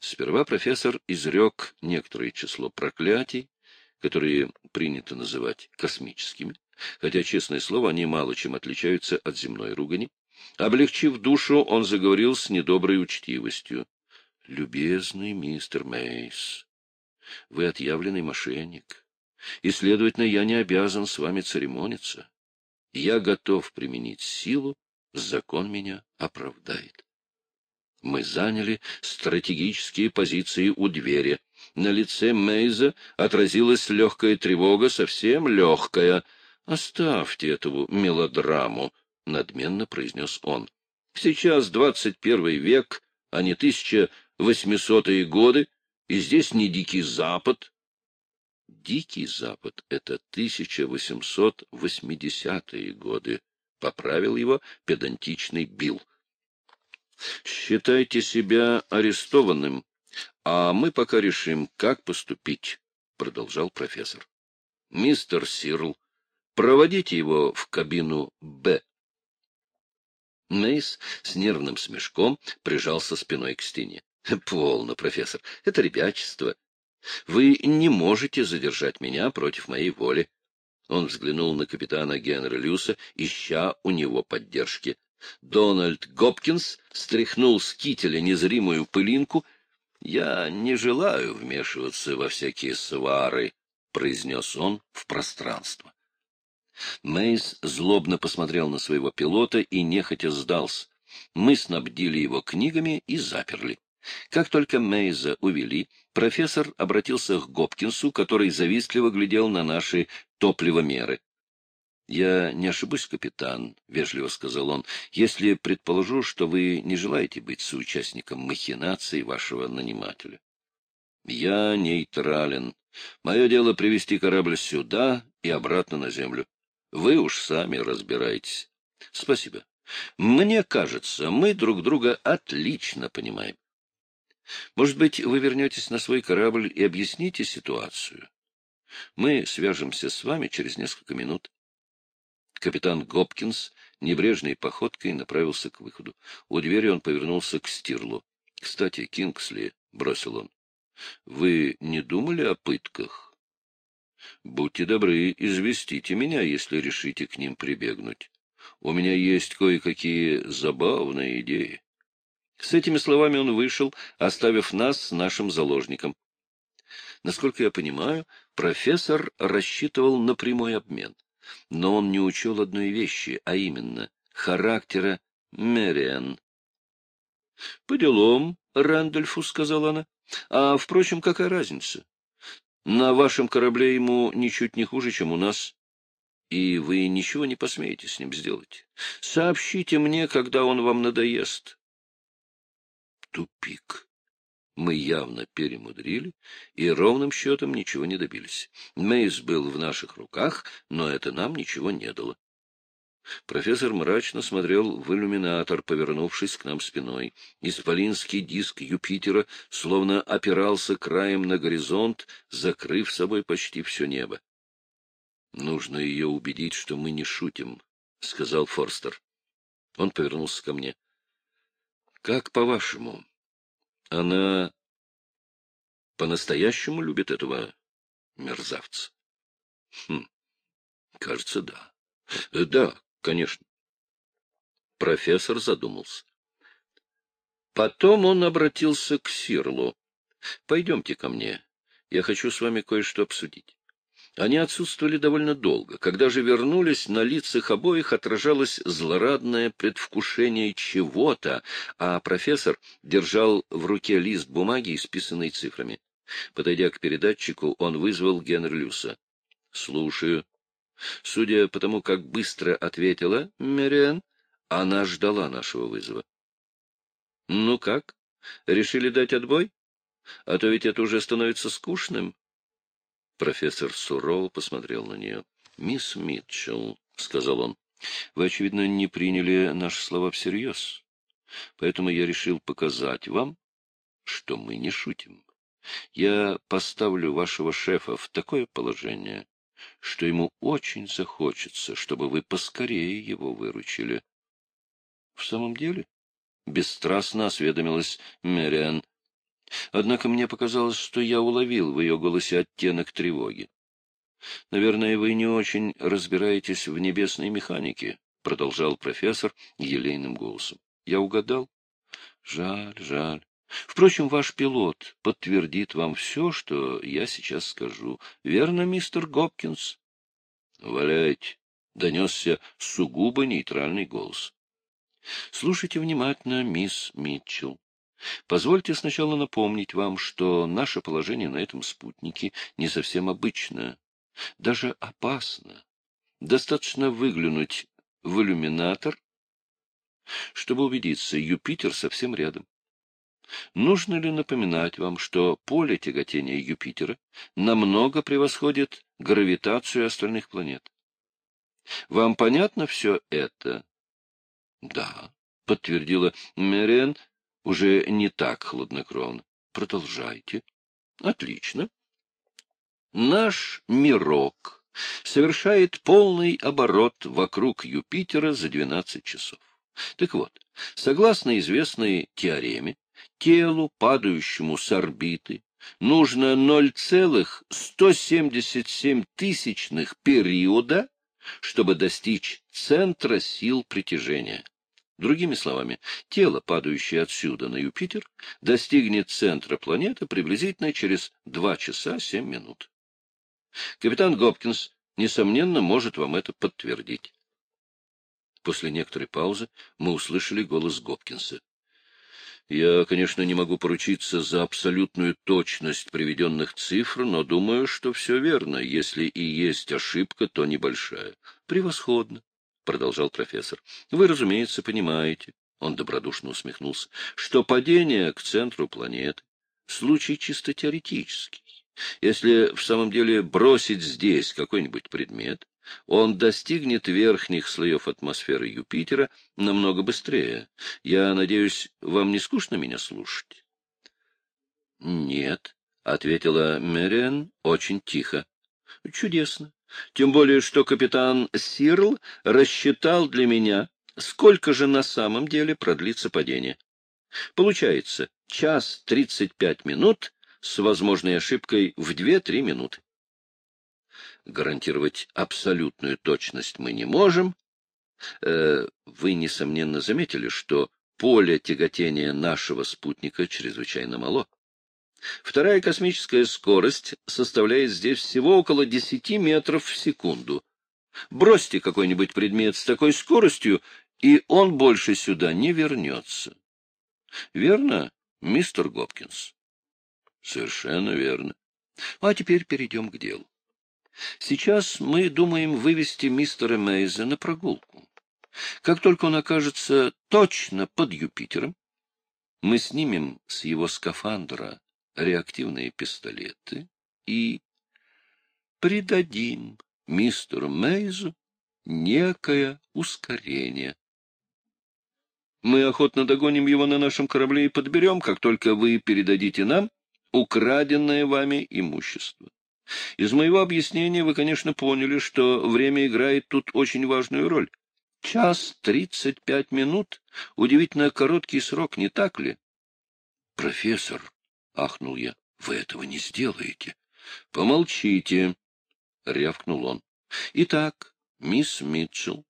Сперва профессор изрек некоторое число проклятий, которые принято называть космическими, хотя, честное слово, они мало чем отличаются от земной ругани. Облегчив душу, он заговорил с недоброй учтивостью. — Любезный мистер Мейс, вы отъявленный мошенник, и, следовательно, я не обязан с вами церемониться. Я готов применить силу, закон меня оправдает. Мы заняли стратегические позиции у двери. На лице Мейза отразилась легкая тревога, совсем легкая. «Оставьте эту мелодраму», — надменно произнес он. «Сейчас двадцать первый век, а не тысяча восьмисотые годы, и здесь не Дикий Запад». «Дикий Запад — это тысяча восемьсот восьмидесятые годы», — поправил его педантичный Билл. Считайте себя арестованным, а мы пока решим, как поступить, — продолжал профессор. — Мистер Сирл, проводите его в кабину «Б». Мейс с нервным смешком прижался спиной к стене. — Полно, профессор, это ребячество. Вы не можете задержать меня против моей воли. Он взглянул на капитана Генри Люса, ища у него поддержки. Дональд Гопкинс стряхнул с кителя незримую пылинку. — Я не желаю вмешиваться во всякие свары, — произнес он в пространство. Мейс злобно посмотрел на своего пилота и нехотя сдался. Мы снабдили его книгами и заперли. Как только Мейза увели, профессор обратился к Гопкинсу, который завистливо глядел на наши топливомеры. — Я не ошибусь, капитан, — вежливо сказал он, — если предположу, что вы не желаете быть соучастником махинаций вашего нанимателя. — Я нейтрален. Мое дело привести корабль сюда и обратно на землю. Вы уж сами разбирайтесь. — Спасибо. Мне кажется, мы друг друга отлично понимаем. Может быть, вы вернетесь на свой корабль и объясните ситуацию? Мы свяжемся с вами через несколько минут. Капитан Гопкинс небрежной походкой направился к выходу. У двери он повернулся к Стирлу. — Кстати, Кингсли, — бросил он, — вы не думали о пытках? — Будьте добры, известите меня, если решите к ним прибегнуть. У меня есть кое-какие забавные идеи. С этими словами он вышел, оставив нас с нашим заложником. Насколько я понимаю, профессор рассчитывал на прямой обмен но он не учел одной вещи, а именно характера Мэриан. — По делам, Рэндольфу, — сказала она. — А, впрочем, какая разница? На вашем корабле ему ничуть не хуже, чем у нас, и вы ничего не посмеете с ним сделать. Сообщите мне, когда он вам надоест. Тупик. Мы явно перемудрили и ровным счетом ничего не добились. Мейс был в наших руках, но это нам ничего не дало. Профессор мрачно смотрел в иллюминатор, повернувшись к нам спиной. Исполинский диск Юпитера словно опирался краем на горизонт, закрыв собой почти все небо. — Нужно ее убедить, что мы не шутим, — сказал Форстер. Он повернулся ко мне. — Как по-вашему, она по-настоящему любит этого мерзавца? Хм, кажется, да. Э, да, конечно. Профессор задумался. Потом он обратился к Сирлу. — Пойдемте ко мне. Я хочу с вами кое-что обсудить. Они отсутствовали довольно долго. Когда же вернулись, на лицах обоих отражалось злорадное предвкушение чего-то, а профессор держал в руке лист бумаги, исписанный цифрами. Подойдя к передатчику, он вызвал Генри Люса. — Слушаю. Судя по тому, как быстро ответила Мэриэн, она ждала нашего вызова. — Ну как? Решили дать отбой? А то ведь это уже становится скучным. Профессор сурово посмотрел на нее. — Мисс Митчелл, — сказал он, — вы, очевидно, не приняли наши слова всерьез. Поэтому я решил показать вам, что мы не шутим. Я поставлю вашего шефа в такое положение, что ему очень захочется, чтобы вы поскорее его выручили. — В самом деле? — бесстрастно осведомилась Мэриан. Однако мне показалось, что я уловил в ее голосе оттенок тревоги. — Наверное, вы не очень разбираетесь в небесной механике, — продолжал профессор елейным голосом. — Я угадал? — Жаль, жаль. Впрочем, ваш пилот подтвердит вам все, что я сейчас скажу. Верно, мистер Гопкинс? — Валяйте, — донесся сугубо нейтральный голос. — Слушайте внимательно, мисс Митчелл. Позвольте сначала напомнить вам, что наше положение на этом спутнике не совсем обычное, даже опасно. Достаточно выглянуть в иллюминатор, чтобы убедиться, Юпитер совсем рядом. Нужно ли напоминать вам, что поле тяготения Юпитера намного превосходит гравитацию остальных планет? Вам понятно все это? — Да, — подтвердила Мерен, уже не так хладнокровно. — Продолжайте. — Отлично. Наш мирок совершает полный оборот вокруг Юпитера за 12 часов. Так вот, согласно известной теореме, телу, падающему с орбиты, нужно 0,177 тысячных периода, чтобы достичь центра сил притяжения. Другими словами, тело, падающее отсюда на Юпитер, достигнет центра планеты приблизительно через 2 часа 7 минут. Капитан Гопкинс, несомненно, может вам это подтвердить. После некоторой паузы мы услышали голос Гопкинса. Я, конечно, не могу поручиться за абсолютную точность приведенных цифр, но думаю, что все верно. Если и есть ошибка, то небольшая. Превосходно, — продолжал профессор. Вы, разумеется, понимаете, — он добродушно усмехнулся, — что падение к центру планеты — случай чисто теоретический. Если в самом деле бросить здесь какой-нибудь предмет, он достигнет верхних слоев атмосферы Юпитера намного быстрее. Я надеюсь, вам не скучно меня слушать? — Нет, — ответила Мэриан очень тихо. — Чудесно. Тем более, что капитан Сирл рассчитал для меня, сколько же на самом деле продлится падение. Получается, час тридцать пять минут с возможной ошибкой в две-три минуты. Гарантировать абсолютную точность мы не можем. Э, вы, несомненно, заметили, что поле тяготения нашего спутника чрезвычайно мало. Вторая космическая скорость составляет здесь всего около 10 метров в секунду. Бросьте какой-нибудь предмет с такой скоростью, и он больше сюда не вернется. Верно, мистер Гопкинс? Совершенно верно. А теперь перейдем к делу. Сейчас мы думаем вывести мистера Мейза на прогулку. Как только он окажется точно под Юпитером, мы снимем с его скафандра реактивные пистолеты и придадим мистеру Мейзу некое ускорение. Мы охотно догоним его на нашем корабле и подберем, как только вы передадите нам украденное вами имущество. Из моего объяснения вы, конечно, поняли, что время играет тут очень важную роль. Час тридцать пять минут — удивительно короткий срок, не так ли? — Профессор, — ахнул я, — вы этого не сделаете. — Помолчите, — рявкнул он. — Итак, мисс Митчелл,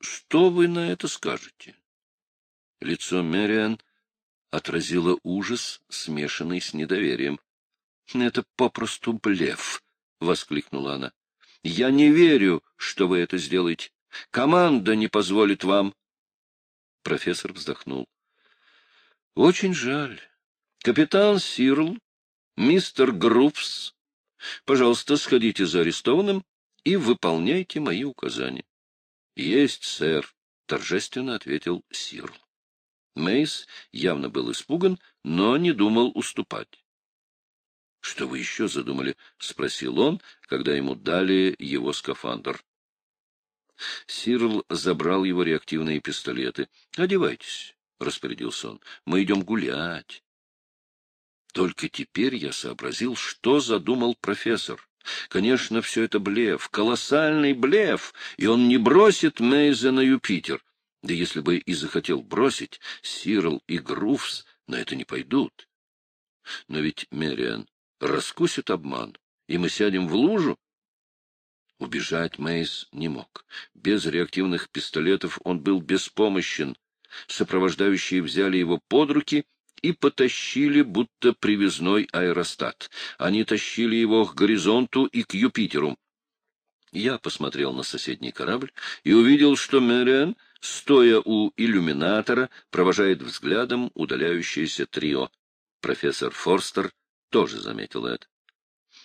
что вы на это скажете? Лицо Мэриан отразила ужас, смешанный с недоверием. — Это попросту блеф, — воскликнула она. — Я не верю, что вы это сделаете. Команда не позволит вам. Профессор вздохнул. — Очень жаль. Капитан Сирл, мистер Групс, пожалуйста, сходите за арестованным и выполняйте мои указания. — Есть, сэр, — торжественно ответил Сирл. Мейс явно был испуган, но не думал уступать. — Что вы еще задумали? — спросил он, когда ему дали его скафандр. Сирл забрал его реактивные пистолеты. — Одевайтесь, — распорядился он. — Мы идем гулять. Только теперь я сообразил, что задумал профессор. Конечно, все это блеф, колоссальный блеф, и он не бросит Мейза на Юпитер. Да если бы и захотел бросить, Сирл и Груфс на это не пойдут. Но ведь, Мериан, раскусит обман, и мы сядем в лужу. Убежать Мейс не мог. Без реактивных пистолетов он был беспомощен. Сопровождающие взяли его под руки и потащили, будто привязной аэростат. Они тащили его к горизонту и к Юпитеру. Я посмотрел на соседний корабль и увидел, что Мэриан, стоя у иллюминатора, провожает взглядом удаляющееся трио. Профессор Форстер тоже заметил это.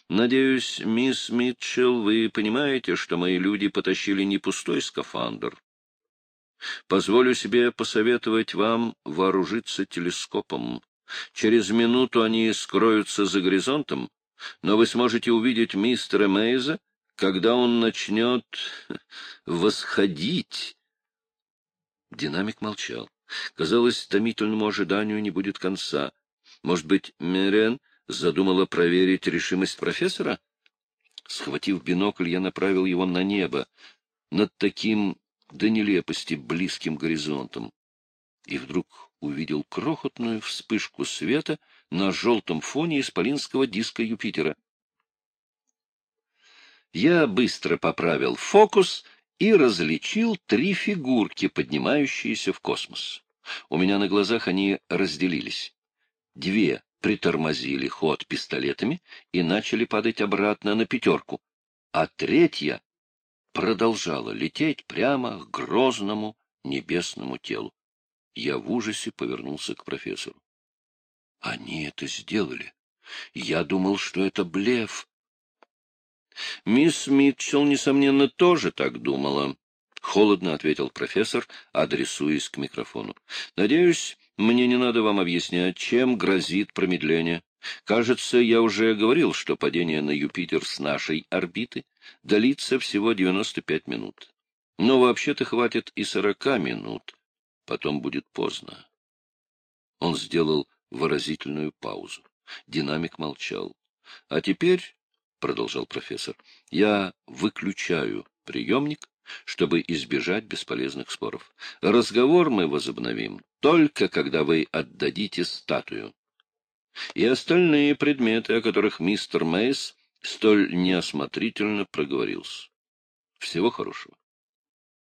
Надеюсь, мисс Митчелл, вы понимаете, что мои люди потащили не пустой скафандр. Позволю себе посоветовать вам вооружиться телескопом. Через минуту они скроются за горизонтом, но вы сможете увидеть мистера Мейза, когда он начнет восходить. Динамик молчал. Казалось, томительному ожиданию не будет конца. Может быть, Мерен задумала проверить решимость профессора? Схватив бинокль, я направил его на небо, над таким до нелепости близким горизонтом, и вдруг увидел крохотную вспышку света на желтом фоне исполинского диска Юпитера. Я быстро поправил фокус и различил три фигурки, поднимающиеся в космос. У меня на глазах они разделились. Две притормозили ход пистолетами и начали падать обратно на пятерку, а третья продолжала лететь прямо к грозному небесному телу. Я в ужасе повернулся к профессору. — Они это сделали. Я думал, что это блеф. Мисс Митчелл, несомненно, тоже так думала. — холодно ответил профессор, адресуясь к микрофону. — Надеюсь, мне не надо вам объяснять, чем грозит промедление. Кажется, я уже говорил, что падение на Юпитер с нашей орбиты длится всего 95 минут. Но вообще-то хватит и 40 минут. Потом будет поздно. Он сделал выразительную паузу. Динамик молчал. — А теперь, — продолжал профессор, — я выключаю приемник чтобы избежать бесполезных споров. Разговор мы возобновим только когда вы отдадите статую. И остальные предметы, о которых мистер Мейс столь неосмотрительно проговорился. Всего хорошего.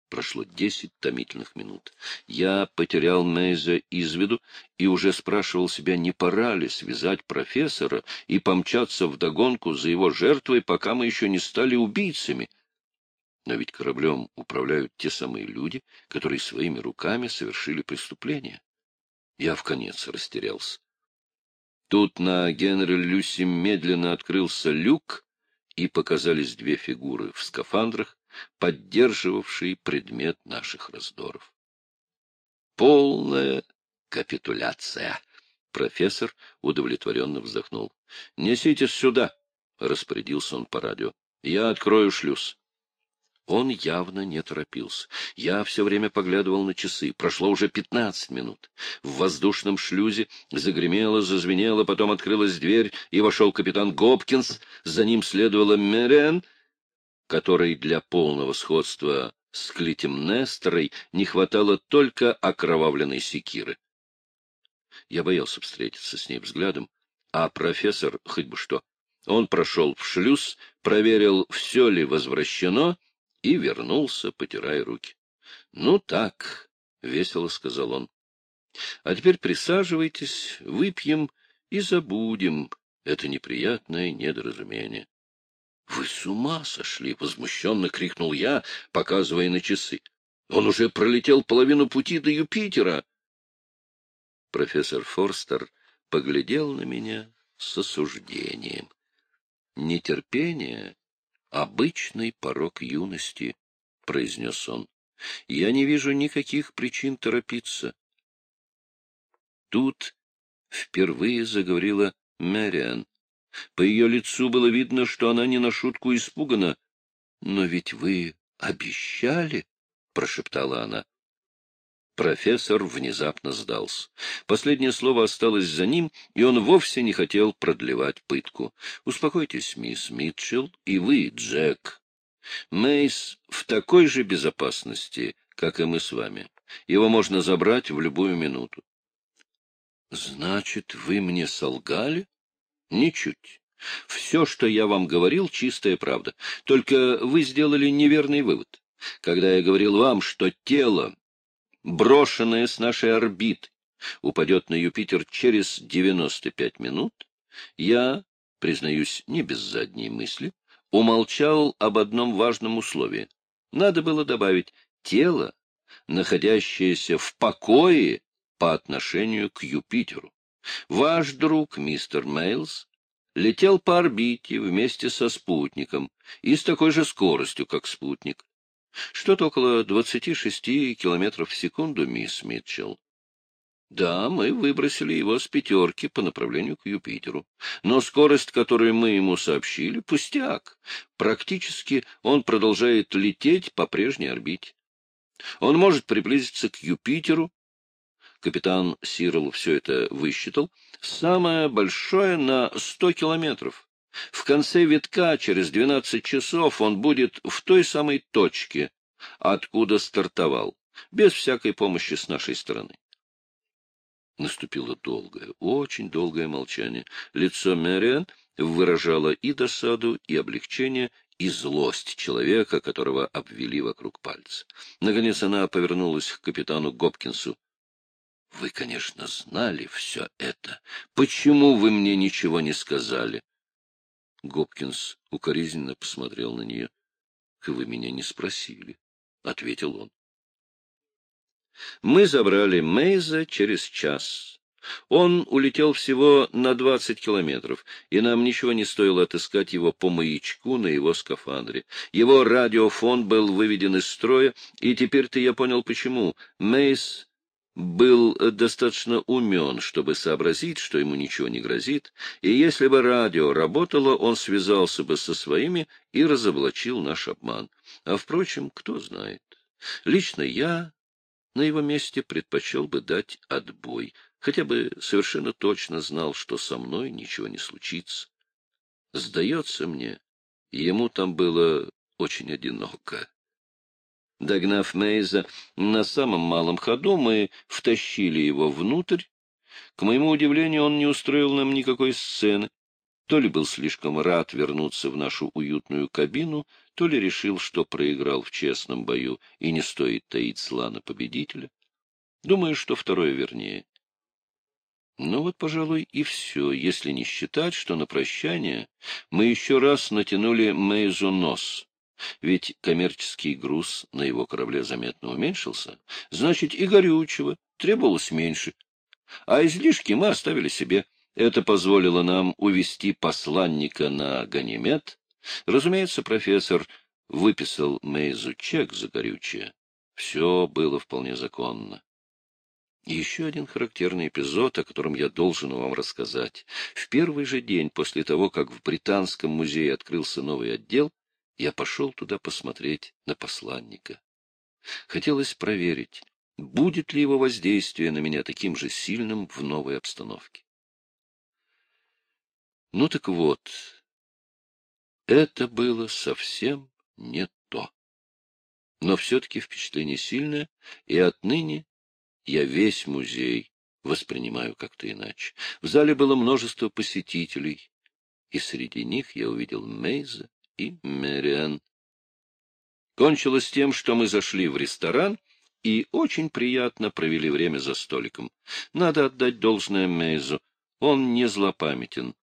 Прошло десять томительных минут. Я потерял Мейза из виду и уже спрашивал себя, не пора ли связать профессора и помчаться вдогонку за его жертвой, пока мы еще не стали убийцами — но ведь кораблем управляют те самые люди, которые своими руками совершили преступление. Я в конец растерялся. Тут на Генри Люси медленно открылся люк, и показались две фигуры в скафандрах, поддерживавшие предмет наших раздоров. Полная капитуляция. Профессор удовлетворенно вздохнул. — Несите сюда, — распорядился он по радио. — Я открою шлюз. Он явно не торопился. Я все время поглядывал на часы. Прошло уже пятнадцать минут. В воздушном шлюзе загремело, зазвенело, потом открылась дверь, и вошел капитан Гопкинс. За ним следовала Мерен, которой для полного сходства с Клитемнестерой не хватало только окровавленной секиры. Я боялся встретиться с ней взглядом, а профессор хоть бы что. Он прошел в шлюз, проверил, все ли возвращено, и вернулся, потирая руки. — Ну так, — весело сказал он. — А теперь присаживайтесь, выпьем и забудем это неприятное недоразумение. — Вы с ума сошли! — возмущенно крикнул я, показывая на часы. — Он уже пролетел половину пути до Юпитера. Профессор Форстер поглядел на меня с осуждением. Нетерпение обычный порог юности, — произнес он. — Я не вижу никаких причин торопиться. Тут впервые заговорила Мэриан. По ее лицу было видно, что она не на шутку испугана. — Но ведь вы обещали, — прошептала она. Профессор внезапно сдался. Последнее слово осталось за ним, и он вовсе не хотел продлевать пытку. — Успокойтесь, мисс Митчелл, и вы, Джек. Мейс в такой же безопасности, как и мы с вами. Его можно забрать в любую минуту. Значит, вы мне солгали? Ничуть. Все, что я вам говорил, чистая правда. Только вы сделали неверный вывод. Когда я говорил вам, что тело, брошенное с нашей орбиты, упадет на Юпитер через 95 минут, я, признаюсь, не без задней мысли, умолчал об одном важном условии. Надо было добавить тело, находящееся в покое по отношению к Юпитеру. Ваш друг, мистер Мейлс, летел по орбите вместе со спутником и с такой же скоростью, как спутник. Что-то около 26 километров в секунду, мисс Митчелл. Да, мы выбросили его с пятерки по направлению к Юпитеру. Но скорость, которую мы ему сообщили, пустяк. Практически он продолжает лететь по прежней орбите. Он может приблизиться к Юпитеру. Капитан Сирл все это высчитал. Самое большое на сто километров. В конце витка, через двенадцать часов, он будет в той самой точке, откуда стартовал, без всякой помощи с нашей стороны. Наступило долгое, очень долгое молчание. Лицо Мэриан выражало и досаду, и облегчение, и злость человека, которого обвели вокруг пальца. Наконец она повернулась к капитану Гопкинсу. — Вы, конечно, знали все это. Почему вы мне ничего не сказали? Гопкинс укоризненно посмотрел на нее. — Вы меня не спросили, — ответил он. Мы забрали Мейза через час. Он улетел всего на двадцать километров, и нам ничего не стоило отыскать его по маячку на его скафандре. Его радиофон был выведен из строя, и теперь-то я понял, почему. Мейз был достаточно умен, чтобы сообразить, что ему ничего не грозит, и если бы радио работало, он связался бы со своими и разоблачил наш обман. А, впрочем, кто знает. Лично я на его месте предпочел бы дать отбой, хотя бы совершенно точно знал, что со мной ничего не случится. Сдается мне, ему там было очень одиноко. Догнав Мейза на самом малом ходу, мы втащили его внутрь. К моему удивлению, он не устроил нам никакой сцены. То ли был слишком рад вернуться в нашу уютную кабину, то ли решил, что проиграл в честном бою и не стоит таить зла на победителя. Думаю, что второе вернее. Ну вот, пожалуй, и все, если не считать, что на прощание мы еще раз натянули Мейзу нос. Ведь коммерческий груз на его корабле заметно уменьшился, значит, и горючего требовалось меньше. А излишки мы оставили себе. Это позволило нам увести посланника на Ганимед. Разумеется, профессор выписал Мейзу чек за горючее. Все было вполне законно. еще один характерный эпизод, о котором я должен вам рассказать. В первый же день после того, как в Британском музее открылся новый отдел, я пошел туда посмотреть на посланника. Хотелось проверить, будет ли его воздействие на меня таким же сильным в новой обстановке. Ну так вот, это было совсем не то. Но все-таки впечатление сильное, и отныне я весь музей воспринимаю как-то иначе. В зале было множество посетителей, и среди них я увидел Мейза и Мэриан. Кончилось тем, что мы зашли в ресторан и очень приятно провели время за столиком. Надо отдать должное Мейзу, он не злопамятен.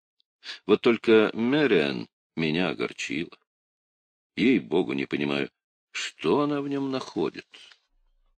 Вот только Мэриан меня огорчила. Ей-богу, не понимаю, что она в нем находит.